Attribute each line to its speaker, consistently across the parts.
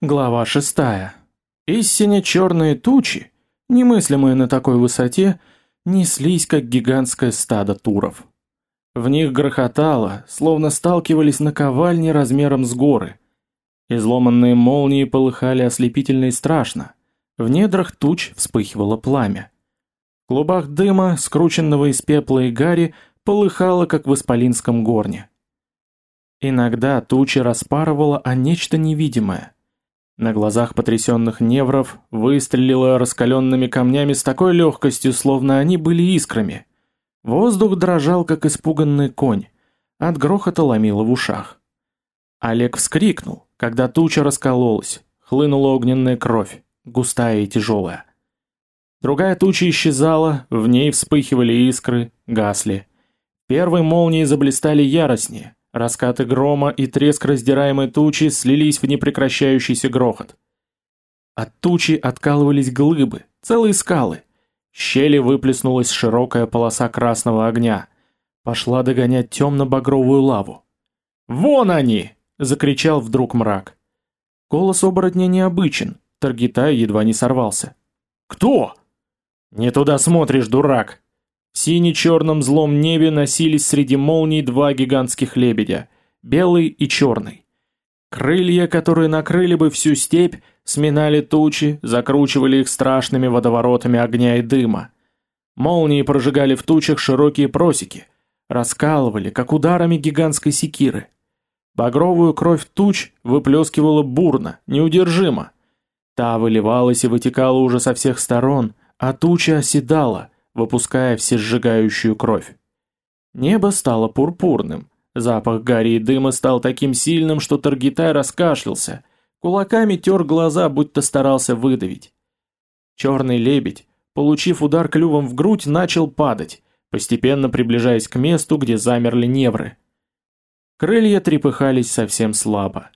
Speaker 1: Глава шестая. Истинно черные тучи, немыслимые на такой высоте, неслись как гигантское стадо туров. В них грохотало, словно сталкивались на ковальне размером с горы. Изломанные молнии полыхали ослепительно и страшно. В недрах туч вспыхивало пламя. В клубах дыма, скрученного из пепла и гари, полыхало, как в исполинском горне. Иногда тучи распарывало о нечто невидимое – на глазах потрясенных невров выстрелило раскаленными камнями с такой легкостью, словно они были искрами. Воздух дрожал, как испуганный конь. От грохота ломило в ушах. Олег вскрикнул, когда туча раскололась, хлынула огненная кровь, густая и тяжелая. Другая туча исчезала, в ней вспыхивали искры, гасли. Первые молнии заблистали яростнее, Раскаты грома и треск раздираемой тучи слились в непрекращающийся грохот. От тучи откалывались глыбы, целые скалы. щели выплеснулась широкая полоса красного огня. Пошла догонять темно-багровую лаву. «Вон они!» — закричал вдруг мрак. Голос оборотня необычен, Таргитай едва не сорвался. «Кто?» «Не туда смотришь, дурак!» Сине-черном злом небе носились среди молний два гигантских лебедя, белый и черный. Крылья, которые накрыли бы всю степь, сминали тучи, закручивали их страшными водоворотами огня и дыма. Молнии прожигали в тучах широкие просеки, раскалывали, как ударами гигантской секиры. Багровую кровь туч выплескивала бурно, неудержимо. Та выливалась и вытекала уже со всех сторон, а туча оседала — выпуская всесжигающую кровь. Небо стало пурпурным, запах гари и дыма стал таким сильным, что Таргитай раскашлялся, кулаками тер глаза, будто старался выдавить. Черный лебедь, получив удар клювом в грудь, начал падать, постепенно приближаясь к месту, где замерли невры. Крылья трепыхались совсем слабо.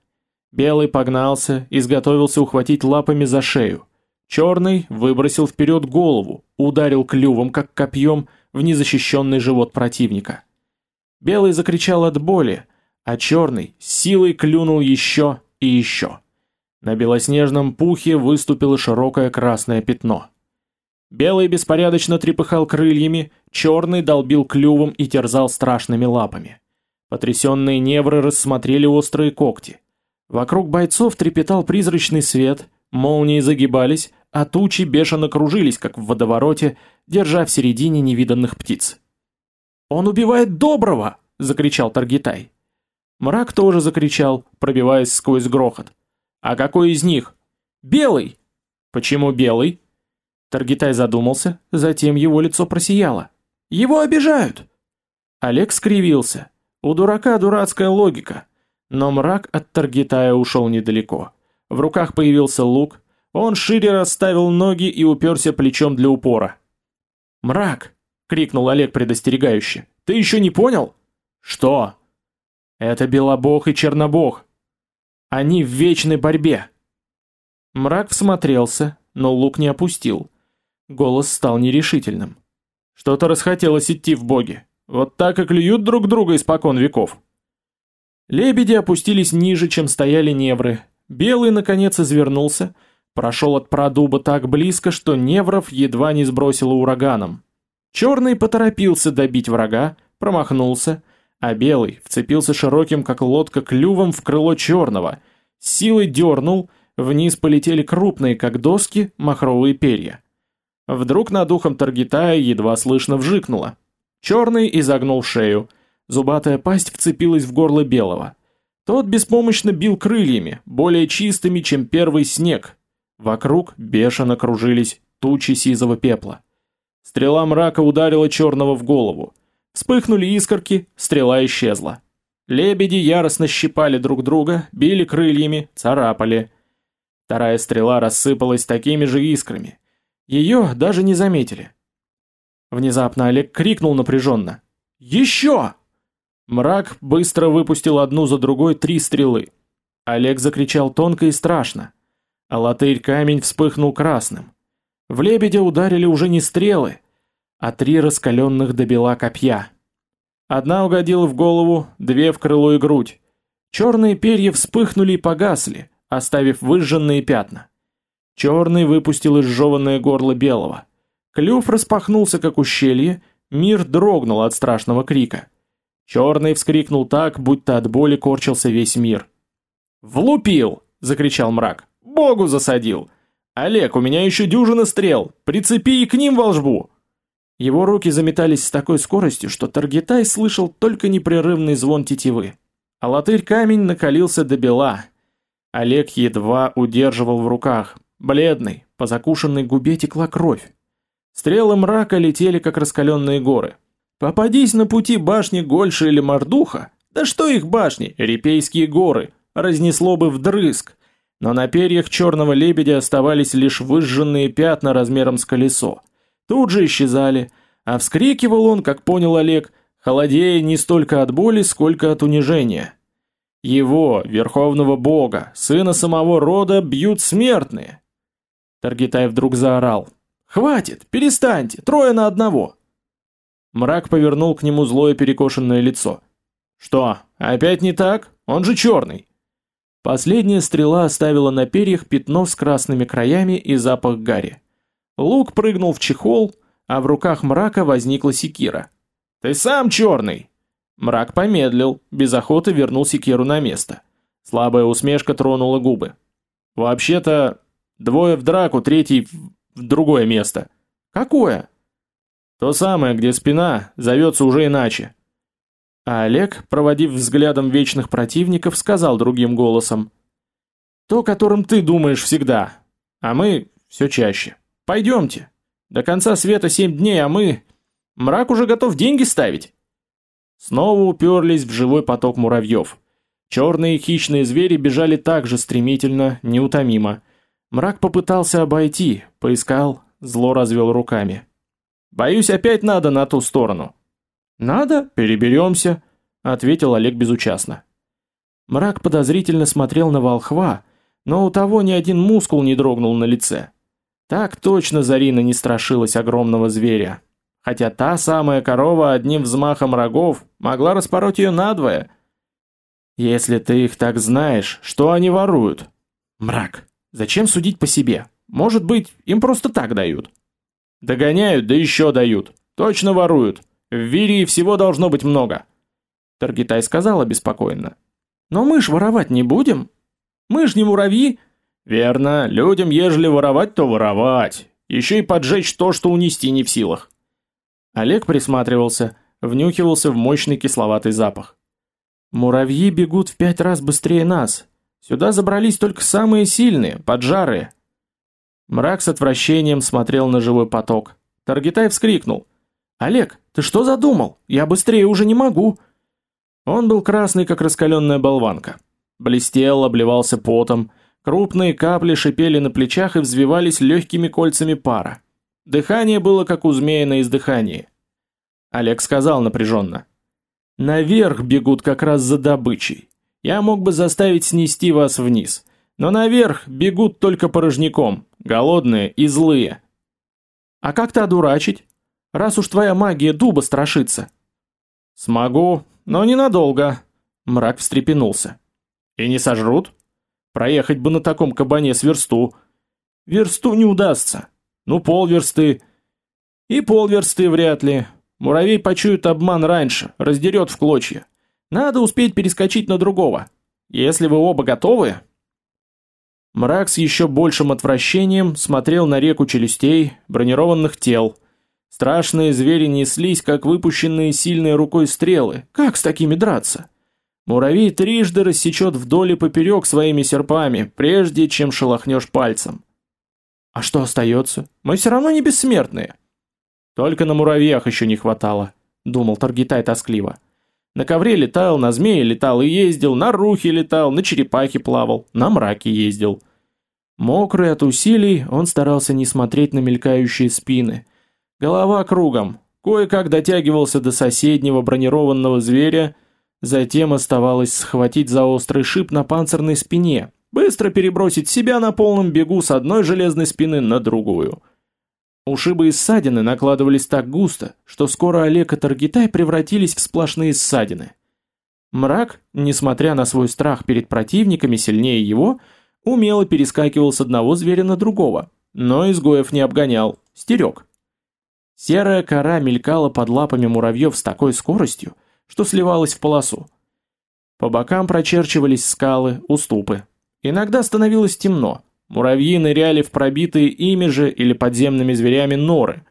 Speaker 1: Белый погнался, изготовился ухватить лапами за шею. Черный выбросил вперед голову, ударил клювом, как копьем, в незащищенный живот противника. Белый закричал от боли, а черный силой клюнул еще и еще. На белоснежном пухе выступило широкое красное пятно. Белый беспорядочно трепыхал крыльями, черный долбил клювом и терзал страшными лапами. Потрясенные невры рассмотрели острые когти. Вокруг бойцов трепетал призрачный свет, молнии загибались, а тучи бешено кружились, как в водовороте, держа в середине невиданных птиц. «Он убивает доброго!» — закричал Таргитай. Мрак тоже закричал, пробиваясь сквозь грохот. «А какой из них?» «Белый!» «Почему белый?» Таргитай задумался, затем его лицо просияло. «Его обижают!» Олег скривился. У дурака дурацкая логика. Но мрак от Таргитая ушел недалеко. В руках появился лук, он шире расставил ноги и уперся плечом для упора. «Мрак!» — крикнул Олег предостерегающе. «Ты еще не понял?» «Что?» «Это Белобог и Чернобог. Они в вечной борьбе». Мрак всмотрелся, но лук не опустил. Голос стал нерешительным. Что-то расхотелось идти в боги. Вот так и клюют друг друга испокон веков. Лебеди опустились ниже, чем стояли невры. Белый, наконец, извернулся — Прошел от продуба так близко, что Невров едва не сбросило ураганом. Черный поторопился добить врага, промахнулся, а белый вцепился широким, как лодка, клювом в крыло черного, силой дернул, вниз полетели крупные, как доски, махровые перья. Вдруг над ухом Таргитая едва слышно вжикнуло. Черный изогнул шею, зубатая пасть вцепилась в горло белого. Тот беспомощно бил крыльями, более чистыми, чем первый снег, Вокруг бешено кружились тучи сизого пепла. Стрела мрака ударила черного в голову. Вспыхнули искорки, стрела исчезла. Лебеди яростно щипали друг друга, били крыльями, царапали. Вторая стрела рассыпалась такими же искрами. Ее даже не заметили. Внезапно Олег крикнул напряженно. «Еще!» Мрак быстро выпустил одну за другой три стрелы. Олег закричал тонко и страшно а латырь-камень вспыхнул красным. В лебедя ударили уже не стрелы, а три раскаленных до бела копья. Одна угодила в голову, две в крыло и грудь. Черные перья вспыхнули и погасли, оставив выжженные пятна. Черный выпустил изжеванное горло белого. Клюв распахнулся, как ущелье, мир дрогнул от страшного крика. Черный вскрикнул так, будто от боли корчился весь мир. «Влупил!» — закричал мрак. «Богу засадил! Олег, у меня еще дюжина стрел! Прицепи и к ним волжбу!» Его руки заметались с такой скоростью, что Таргитай слышал только непрерывный звон тетивы. А латырь камень накалился до бела. Олег едва удерживал в руках. Бледный, по закушенной губе текла кровь. Стрелы мрака летели, как раскаленные горы. Попадись на пути башни Гольша или Мордуха, да что их башни, Репейские горы, разнесло бы вдрызг. Но на перьях черного лебедя оставались лишь выжженные пятна размером с колесо. Тут же исчезали, а вскрикивал он, как понял Олег, холодея не столько от боли, сколько от унижения. Его, верховного бога, сына самого рода, бьют смертные. Таргитай вдруг заорал. «Хватит! Перестаньте! Трое на одного!» Мрак повернул к нему злое перекошенное лицо. «Что, опять не так? Он же черный!» Последняя стрела оставила на перьях пятно с красными краями и запах гари. Лук прыгнул в чехол, а в руках мрака возникла секира. «Ты сам черный!» Мрак помедлил, без охоты вернул секиру на место. Слабая усмешка тронула губы. «Вообще-то, двое в драку, третий в другое место». «Какое?» То самое, где спина, зовется уже иначе. А Олег, проводив взглядом вечных противников, сказал другим голосом. То, которым ты думаешь всегда, а мы все чаще. Пойдемте. До конца света семь дней, а мы... Мрак уже готов деньги ставить. Снова уперлись в живой поток муравьев. Черные хищные звери бежали так же стремительно, неутомимо. Мрак попытался обойти, поискал, зло развел руками. Боюсь, опять надо на ту сторону. Надо, переберемся, ответил Олег безучастно. Мрак подозрительно смотрел на волхва, но у того ни один мускул не дрогнул на лице. Так точно Зарина не страшилась огромного зверя, хотя та самая корова одним взмахом рогов могла распороть ее надвое. Если ты их так знаешь, что они воруют? Мрак, зачем судить по себе? Может быть, им просто так дают. Догоняют, да еще дают. Точно воруют. В Вирии всего должно быть много. Таргитай сказала беспокойно. Но мы ж воровать не будем. Мы ж не муравьи. Верно, людям ежели воровать, то воровать. Еще и поджечь то, что унести не в силах. Олег присматривался, внюхивался в мощный кисловатый запах. Муравьи бегут в пять раз быстрее нас. Сюда забрались только самые сильные, поджарые. Мрак с отвращением смотрел на живой поток. Таргитай вскрикнул. «Олег, ты что задумал? Я быстрее уже не могу!» Он был красный, как раскаленная болванка. Блестел, обливался потом. Крупные капли шипели на плечах и взвивались легкими кольцами пара. Дыхание было, как у змея на издыхании. Олег сказал напряженно. «Наверх бегут как раз за добычей. Я мог бы заставить снести вас вниз. Но наверх бегут только порожняком, голодные и злые. А как ты одурачить? Раз уж твоя магия дуба страшится. Смогу, но ненадолго. Мрак встрепенулся. И не сожрут? Проехать бы на таком кабане с версту. Версту не удастся. Ну, полверсты. И полверсты вряд ли. Муравей почует обман раньше, раздерет в клочья. Надо успеть перескочить на другого. Если вы оба готовы, Мрак с еще большим отвращением смотрел на реку челюстей, бронированных тел. Страшные звери неслись, как выпущенные сильной рукой стрелы. Как с такими драться? Муравей трижды рассечет вдоль и поперек своими серпами, прежде чем шелохнешь пальцем. А что остается? Мы все равно не бессмертные. Только на муравьях еще не хватало, думал Таргитай тоскливо. На ковре летал, на змее летал и ездил, на рухе летал, на черепахе плавал, на мраке ездил. Мокрый от усилий, он старался не смотреть на мелькающие спины. Голова кругом, кое-как дотягивался до соседнего бронированного зверя, затем оставалось схватить за острый шип на панцирной спине, быстро перебросить себя на полном бегу с одной железной спины на другую – Ушибы и ссадины накладывались так густо, что скоро Олег и Таргитай превратились в сплошные ссадины. Мрак, несмотря на свой страх перед противниками сильнее его, умело перескакивал с одного зверя на другого, но изгоев не обгонял, стерег. Серая кора мелькала под лапами муравьев с такой скоростью, что сливалась в полосу. По бокам прочерчивались скалы, уступы. Иногда становилось темно. Муравьи ныряли в пробитые ими же или подземными зверями норы.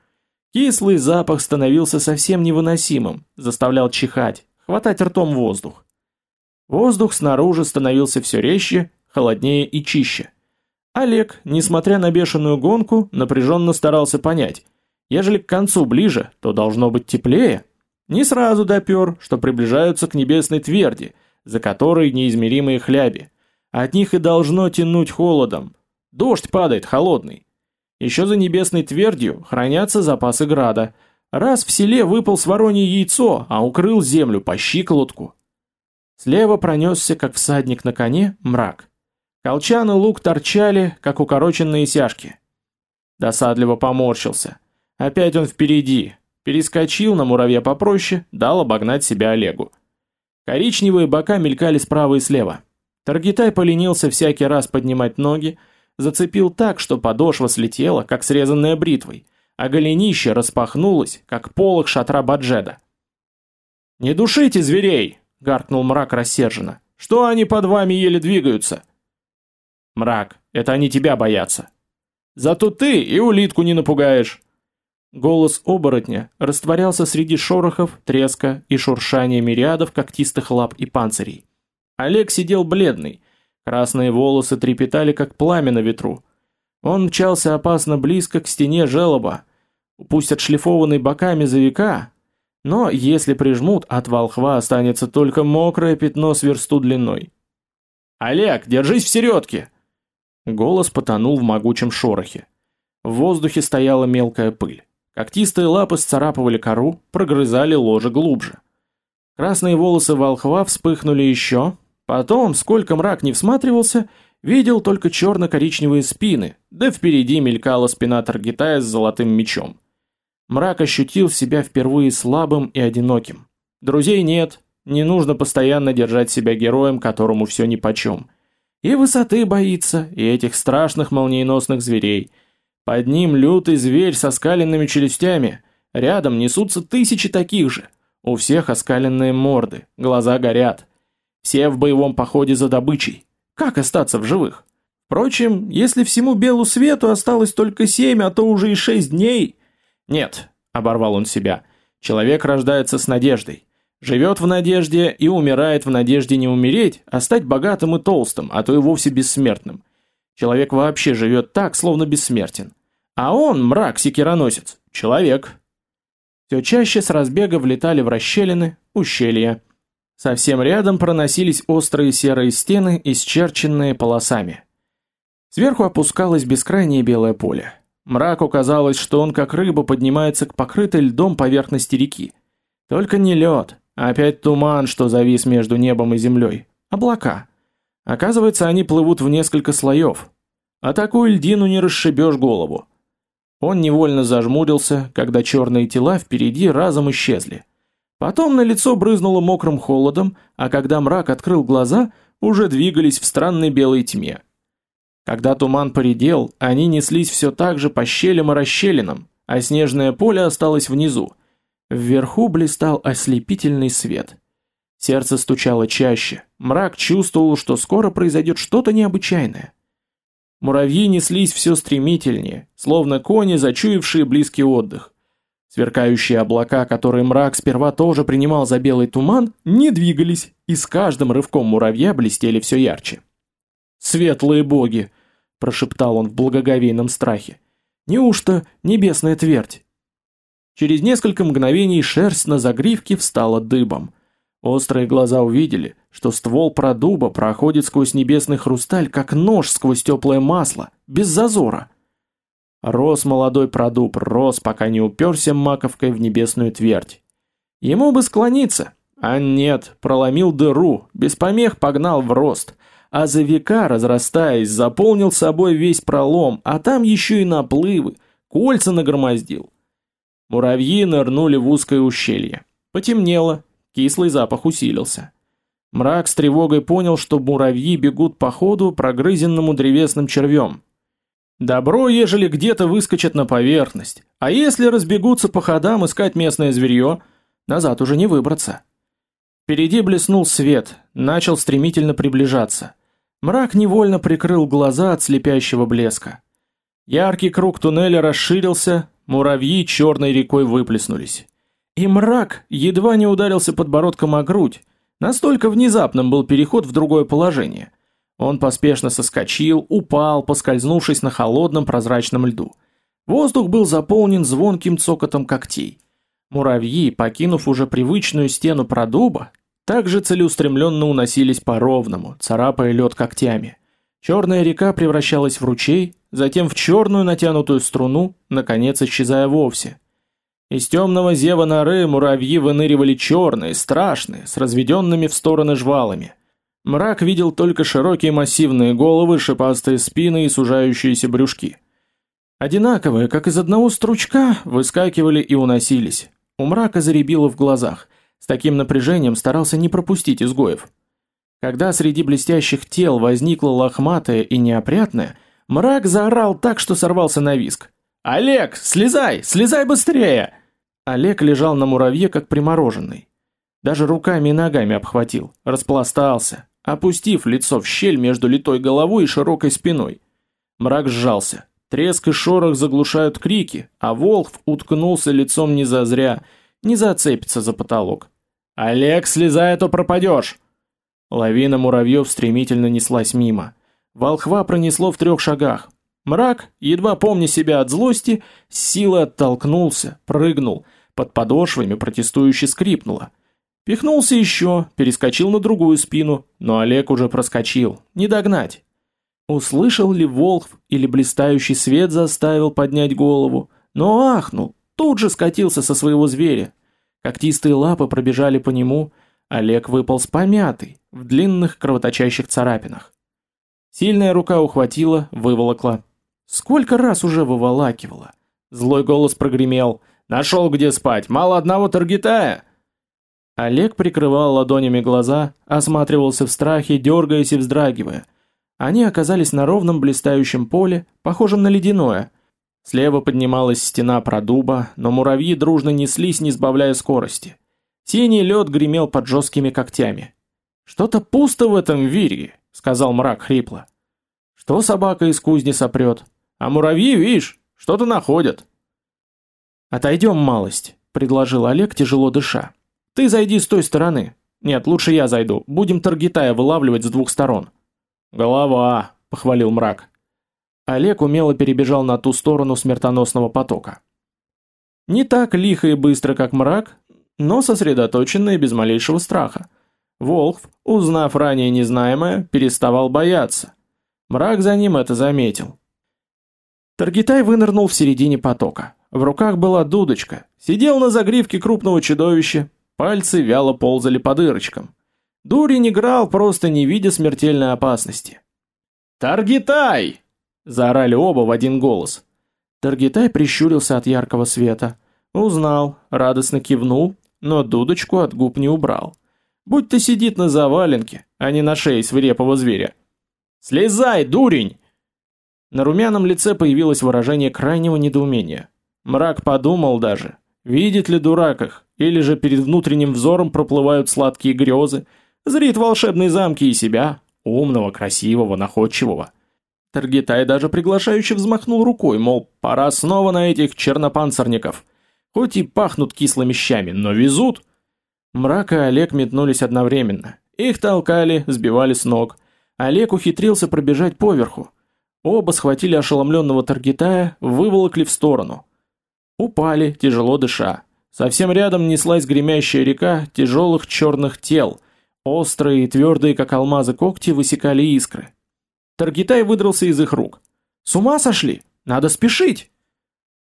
Speaker 1: Кислый запах становился совсем невыносимым, заставлял чихать, хватать ртом воздух. Воздух снаружи становился все резче, холоднее и чище. Олег, несмотря на бешеную гонку, напряженно старался понять, ежели к концу ближе, то должно быть теплее. Не сразу допер, что приближаются к небесной тверди, за которой неизмеримые хляби. От них и должно тянуть холодом. Дождь падает холодный. Еще за небесной твердью хранятся запасы града. Раз в селе выпал с воронье яйцо, а укрыл землю по щиколотку. Слева пронесся, как всадник на коне, мрак. Колчан и лук торчали, как укороченные сяжки. Досадливо поморщился. Опять он впереди. Перескочил на муравья попроще, дал обогнать себя Олегу. Коричневые бока мелькали справа и слева. Таргитай поленился всякий раз поднимать ноги, зацепил так, что подошва слетела, как срезанная бритвой, а голенище распахнулось, как полог шатра Баджеда. «Не душите зверей!» — гаркнул мрак рассерженно. «Что они под вами еле двигаются?» Мрак, это они тебя боятся. Зато ты и улитку не напугаешь. Голос оборотня растворялся среди шорохов, треска и шуршания мириадов когтистых лап и панцирей. Олег сидел бледный, красные волосы трепетали, как пламя на ветру. Он мчался опасно близко к стене желоба, пусть отшлифованный боками за века, но если прижмут, от волхва останется только мокрое пятно с версту длиной. «Олег, держись в середке!» Голос потонул в могучем шорохе. В воздухе стояла мелкая пыль. Когтистые лапы сцарапывали кору, прогрызали ложе глубже. Красные волосы волхва вспыхнули еще. Потом, сколько мрак не всматривался, видел только черно-коричневые спины, да впереди мелькала спина Таргитая с золотым мечом. Мрак ощутил себя впервые слабым и одиноким. Друзей нет, не нужно постоянно держать себя героем, которому все нипочем. И высоты боится, и этих страшных молниеносных зверей. Под ним лютый зверь со скаленными челюстями. Рядом несутся тысячи таких же. У всех оскаленные морды, глаза горят. Все в боевом походе за добычей. Как остаться в живых? Впрочем, если всему белу свету осталось только семь, а то уже и шесть дней... Нет, оборвал он себя. Человек рождается с надеждой. Живет в надежде и умирает в надежде не умереть, а стать богатым и толстым, а то и вовсе бессмертным. Человек вообще живет так, словно бессмертен. А он, мрак секироносец, человек. Все чаще с разбега влетали в расщелины, ущелья. Совсем рядом проносились острые серые стены, исчерченные полосами. Сверху опускалось бескрайнее белое поле. Мраку казалось, что он как рыба поднимается к покрытой льдом поверхности реки. Только не лед, Опять туман, что завис между небом и землей. Облака. Оказывается, они плывут в несколько слоев. А такую льдину не расшибешь голову. Он невольно зажмурился, когда черные тела впереди разом исчезли. Потом на лицо брызнуло мокрым холодом, а когда мрак открыл глаза, уже двигались в странной белой тьме. Когда туман поредел, они неслись все так же по щелям и расщелинам, а снежное поле осталось внизу, Вверху блистал ослепительный свет. Сердце стучало чаще. Мрак чувствовал, что скоро произойдет что-то необычайное. Муравьи неслись все стремительнее, словно кони, зачуявшие близкий отдых. Сверкающие облака, которые мрак сперва тоже принимал за белый туман, не двигались, и с каждым рывком муравья блестели все ярче. «Светлые боги!» – прошептал он в благоговейном страхе. «Неужто небесная твердь?» Через несколько мгновений шерсть на загривке встала дыбом. Острые глаза увидели, что ствол продуба проходит сквозь небесный хрусталь, как нож сквозь теплое масло, без зазора. Рос молодой продуб, рос, пока не уперся маковкой в небесную твердь. Ему бы склониться, а нет, проломил дыру, без помех погнал в рост, а за века, разрастаясь, заполнил собой весь пролом, а там еще и наплывы, кольца нагромоздил. Муравьи нырнули в узкое ущелье. Потемнело, кислый запах усилился. Мрак с тревогой понял, что муравьи бегут по ходу, прогрызенному древесным червем. Добро, ежели где-то выскочат на поверхность, а если разбегутся по ходам искать местное зверье, назад уже не выбраться. Впереди блеснул свет, начал стремительно приближаться. Мрак невольно прикрыл глаза от слепящего блеска. Яркий круг туннеля расширился, муравьи черной рекой выплеснулись. И мрак едва не ударился подбородком о грудь, настолько внезапным был переход в другое положение. Он поспешно соскочил, упал, поскользнувшись на холодном прозрачном льду. Воздух был заполнен звонким цокотом когтей. Муравьи, покинув уже привычную стену продуба, также целеустремленно уносились по ровному, царапая лед когтями. Черная река превращалась в ручей, затем в черную натянутую струну, наконец исчезая вовсе. Из темного зева норы муравьи выныривали черные, страшные, с разведенными в стороны жвалами. Мрак видел только широкие массивные головы, шипастые спины и сужающиеся брюшки. Одинаковые, как из одного стручка, выскакивали и уносились. У мрака заребило в глазах. С таким напряжением старался не пропустить изгоев. Когда среди блестящих тел возникла лохматая и неопрятная, мрак заорал так, что сорвался на виск. «Олег, слезай! Слезай быстрее!» Олег лежал на муравье, как примороженный. Даже руками и ногами обхватил, распластался, опустив лицо в щель между литой головой и широкой спиной. Мрак сжался. Треск и шорох заглушают крики, а волк уткнулся лицом не зазря, не зацепится за потолок. «Олег, слезай, а то пропадешь!» Лавина муравьев стремительно неслась мимо. Волхва пронесло в трех шагах. Мрак, едва помня себя от злости, с силой оттолкнулся, прыгнул, под подошвами протестующе скрипнуло. Пихнулся еще, перескочил на другую спину, но Олег уже проскочил, не догнать. Услышал ли Волхв или блистающий свет заставил поднять голову, но ахнул, тут же скатился со своего зверя. Когтистые лапы пробежали по нему, Олег выпал с помятый, в длинных кровоточащих царапинах. Сильная рука ухватила, выволокла. Сколько раз уже выволакивала. Злой голос прогремел. «Нашел где спать, мало одного таргетая!» Олег прикрывал ладонями глаза, осматривался в страхе, дергаясь и вздрагивая. Они оказались на ровном блистающем поле, похожем на ледяное. Слева поднималась стена продуба, но муравьи дружно неслись, не сбавляя скорости. Синий лед гремел под жесткими когтями. «Что-то пусто в этом вирге», — сказал мрак хрипло. «Что собака из кузни сопрет?» А муравьи, видишь, что-то находят. Отойдем малость, предложил Олег, тяжело дыша. Ты зайди с той стороны. Нет, лучше я зайду. Будем таргетая вылавливать с двух сторон. Голова, похвалил мрак. Олег умело перебежал на ту сторону смертоносного потока. Не так лихо и быстро, как мрак, но сосредоточенно и без малейшего страха. Волхв, узнав ранее незнаемое, переставал бояться. Мрак за ним это заметил. Таргитай вынырнул в середине потока. В руках была дудочка. Сидел на загривке крупного чудовища. Пальцы вяло ползали по дырочкам. Дурень играл, просто не видя смертельной опасности. «Таргитай!» – заорали оба в один голос. Таргитай прищурился от яркого света. Узнал, радостно кивнул, но дудочку от губ не убрал. Будь то сидит на заваленке, а не на шее свирепого зверя. «Слезай, дурень!» На румяном лице появилось выражение крайнего недоумения. Мрак подумал даже, видит ли дурак их, или же перед внутренним взором проплывают сладкие грезы, зрит волшебные замки и себя, умного, красивого, находчивого. Таргитай даже приглашающе взмахнул рукой, мол, пора снова на этих чернопанцирников. Хоть и пахнут кислыми щами, но везут. Мрак и Олег метнулись одновременно. Их толкали, сбивали с ног. Олег ухитрился пробежать поверху. Оба схватили ошеломленного Таргитая, выволокли в сторону. Упали, тяжело дыша. Совсем рядом неслась гремящая река тяжелых черных тел. Острые и твердые, как алмазы когти, высекали искры. Таргитай выдрался из их рук. «С ума сошли? Надо спешить!»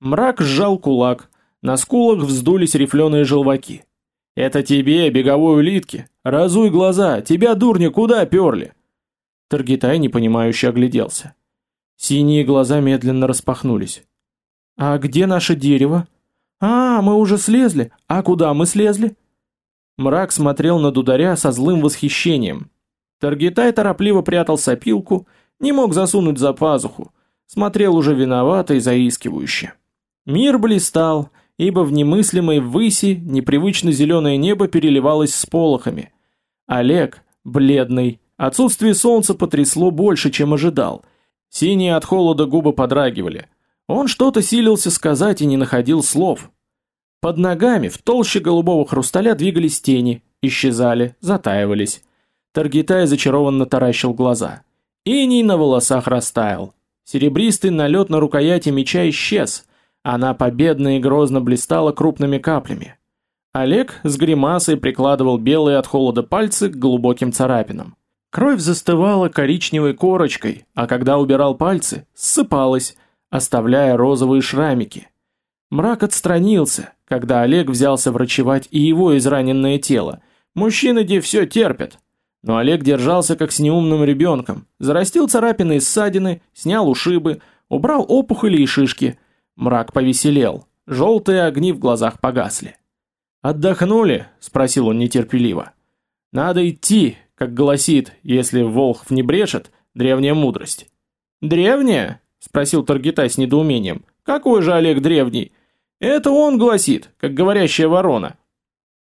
Speaker 1: Мрак сжал кулак. На скулах вздулись рифленые желваки. «Это тебе, беговой улитки! Разуй глаза! Тебя, дурня, куда перли?» Таргитай непонимающе огляделся. Синие глаза медленно распахнулись. «А где наше дерево?» «А, мы уже слезли. А куда мы слезли?» Мрак смотрел на дударя со злым восхищением. Таргитай торопливо прятал сопилку, не мог засунуть за пазуху, смотрел уже виновато и заискивающе. Мир блистал, ибо в немыслимой выси непривычно зеленое небо переливалось с полохами. Олег, бледный, отсутствие солнца потрясло больше, чем ожидал. Синие от холода губы подрагивали. Он что-то силился сказать и не находил слов. Под ногами в толще голубого хрусталя двигались тени, исчезали, затаивались. Таргитай зачарованно таращил глаза. Иней на волосах растаял. Серебристый налет на рукояти меча исчез. Она победно и грозно блистала крупными каплями. Олег с гримасой прикладывал белые от холода пальцы к глубоким царапинам. Кровь застывала коричневой корочкой, а когда убирал пальцы, ссыпалась, оставляя розовые шрамики. Мрак отстранился, когда Олег взялся врачевать и его израненное тело. Мужчины где все терпят. Но Олег держался как с неумным ребенком, зарастил царапины и ссадины, снял ушибы, убрал опухоли и шишки. Мрак повеселел, желтые огни в глазах погасли. «Отдохнули?» – спросил он нетерпеливо. «Надо идти, как гласит, если Волхв не брешет, древняя мудрость». «Древняя?» – спросил Таргитай с недоумением. «Какой же Олег древний?» «Это он гласит, как говорящая ворона.